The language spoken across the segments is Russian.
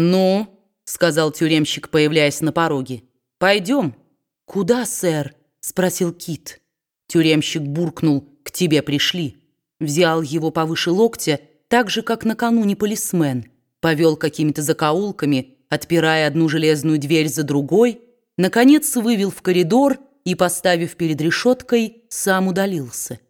«Ну?» — сказал тюремщик, появляясь на пороге. «Пойдем». «Куда, сэр?» — спросил Кит. Тюремщик буркнул «К тебе пришли». Взял его повыше локтя, так же, как накануне полисмен. Повел какими-то закоулками, отпирая одну железную дверь за другой. Наконец вывел в коридор и, поставив перед решеткой, сам удалился.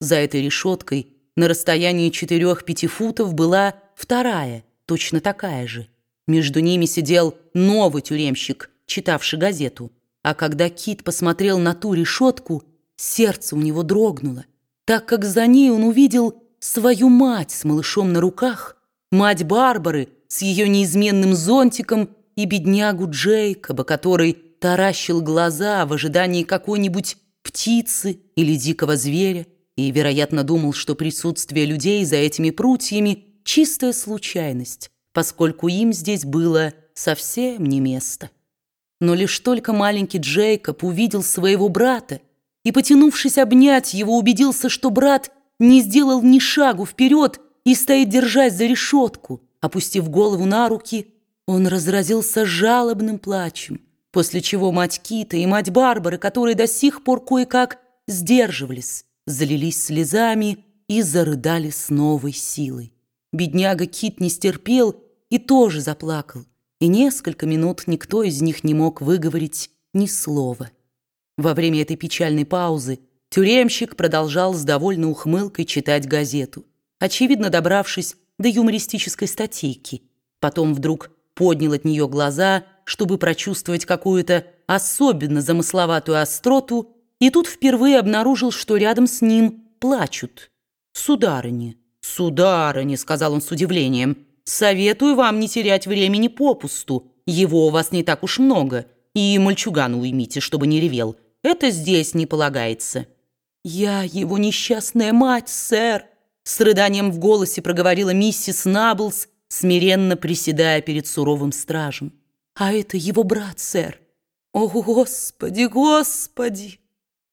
За этой решеткой на расстоянии четырех-пяти футов была вторая, точно такая же. Между ними сидел новый тюремщик, читавший газету. А когда Кит посмотрел на ту решетку, сердце у него дрогнуло, так как за ней он увидел свою мать с малышом на руках, мать Барбары с ее неизменным зонтиком и беднягу Джейкоба, который таращил глаза в ожидании какой-нибудь птицы или дикого зверя и, вероятно, думал, что присутствие людей за этими прутьями – чистая случайность, поскольку им здесь было совсем не место. Но лишь только маленький Джейкоб увидел своего брата и, потянувшись обнять его, убедился, что брат не сделал ни шагу вперед и стоит держась за решетку, опустив голову на руки, он разразился жалобным плачем, после чего мать Кита и мать Барбары, которые до сих пор кое-как сдерживались, залились слезами и зарыдали с новой силой. Бедняга Кит не стерпел и тоже заплакал, и несколько минут никто из них не мог выговорить ни слова. Во время этой печальной паузы тюремщик продолжал с довольной ухмылкой читать газету, очевидно добравшись до юмористической статейки. Потом вдруг поднял от нее глаза, чтобы прочувствовать какую-то особенно замысловатую остроту, и тут впервые обнаружил, что рядом с ним плачут. «Сударыня, сударыня», — сказал он с удивлением, — Советую вам не терять времени попусту. Его у вас не так уж много. И мальчугана уймите, чтобы не ревел. Это здесь не полагается». «Я его несчастная мать, сэр!» С рыданием в голосе проговорила миссис Наблс, смиренно приседая перед суровым стражем. «А это его брат, сэр!» «О, Господи, Господи!»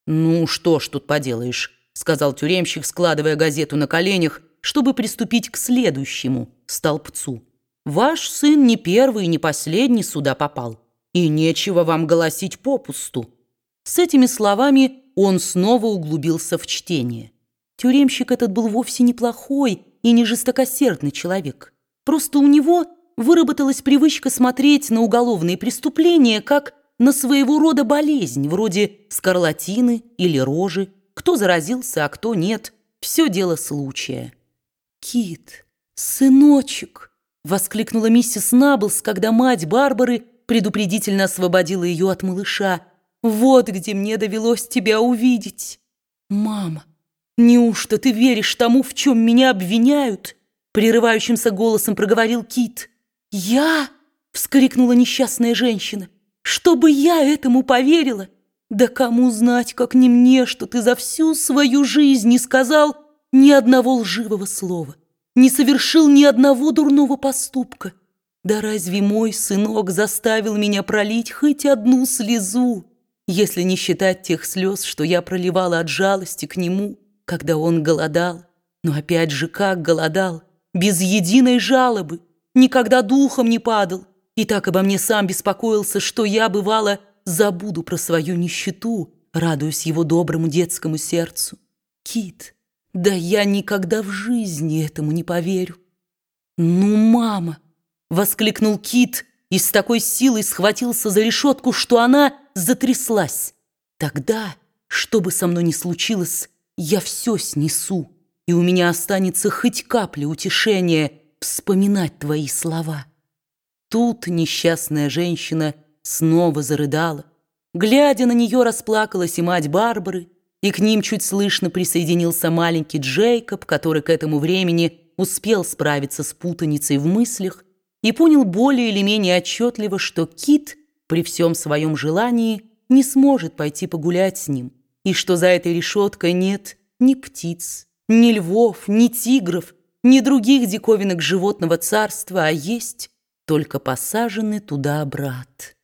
«Ну, что ж тут поделаешь?» сказал тюремщик, складывая газету на коленях чтобы приступить к следующему столбцу. Ваш сын не первый и не последний сюда попал, и нечего вам голосить попусту. С этими словами он снова углубился в чтение. Тюремщик этот был вовсе неплохой и не жестокосердный человек. Просто у него выработалась привычка смотреть на уголовные преступления как на своего рода болезнь, вроде скарлатины или рожи. Кто заразился, а кто нет. Все дело случая. «Кит, сыночек!» — воскликнула миссис Наблс, когда мать Барбары предупредительно освободила ее от малыша. «Вот где мне довелось тебя увидеть!» «Мама, неужто ты веришь тому, в чем меня обвиняют?» Прерывающимся голосом проговорил Кит. «Я?» — вскрикнула несчастная женщина. «Чтобы я этому поверила? Да кому знать, как не мне, что ты за всю свою жизнь не сказал...» ни одного лживого слова, не совершил ни одного дурного поступка. Да разве мой сынок заставил меня пролить хоть одну слезу, если не считать тех слез, что я проливала от жалости к нему, когда он голодал? Но опять же, как голодал, без единой жалобы, никогда духом не падал, и так обо мне сам беспокоился, что я, бывало, забуду про свою нищету, радуясь его доброму детскому сердцу. Кит, да я никогда в жизни этому не поверю. Ну, мама, воскликнул Кит и с такой силой схватился за решетку, что она затряслась. Тогда, что бы со мной ни случилось, я все снесу, и у меня останется хоть капля утешения вспоминать твои слова. Тут несчастная женщина снова зарыдала. Глядя на нее, расплакалась и мать Барбары, и к ним чуть слышно присоединился маленький Джейкоб, который к этому времени успел справиться с путаницей в мыслях и понял более или менее отчетливо, что Кит при всем своем желании не сможет пойти погулять с ним, и что за этой решеткой нет ни птиц, ни львов, ни тигров, ни других диковинок животного царства, а есть только посаженный туда брат.